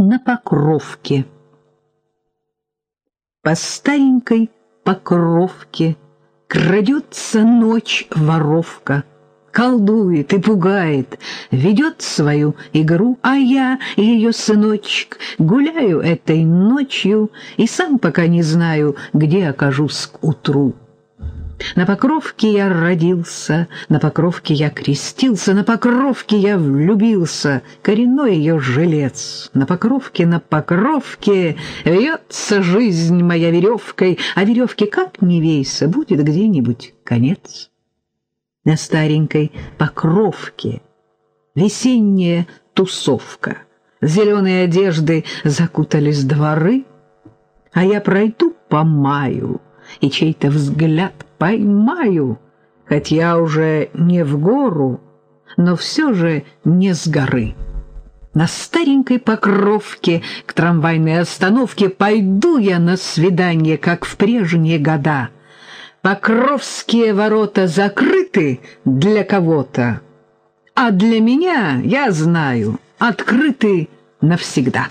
на Покровке. По старенькой Покровке крадется ночь воровка, колдует и пугает, ведет свою игру, а я, ее сыночек, гуляю этой ночью и сам пока не знаю, где окажусь к утру. На Покровке я родился, на Покровке я крестился, на Покровке я влюбился, коренной ее жилец. На Покровке, на Покровке вьется жизнь моя веревкой, а веревке как не вейся, будет где-нибудь конец. На старенькой Покровке весенняя тусовка, зеленые одежды закутались дворы, а я пройду по маю, и чей-то взгляд поймаю, хоть я уже не в гору, но все же не с горы. На старенькой покровке к трамвайной остановке пойду я на свидание, как в прежние года. Покровские ворота закрыты для кого-то, а для меня, я знаю, открыты навсегда.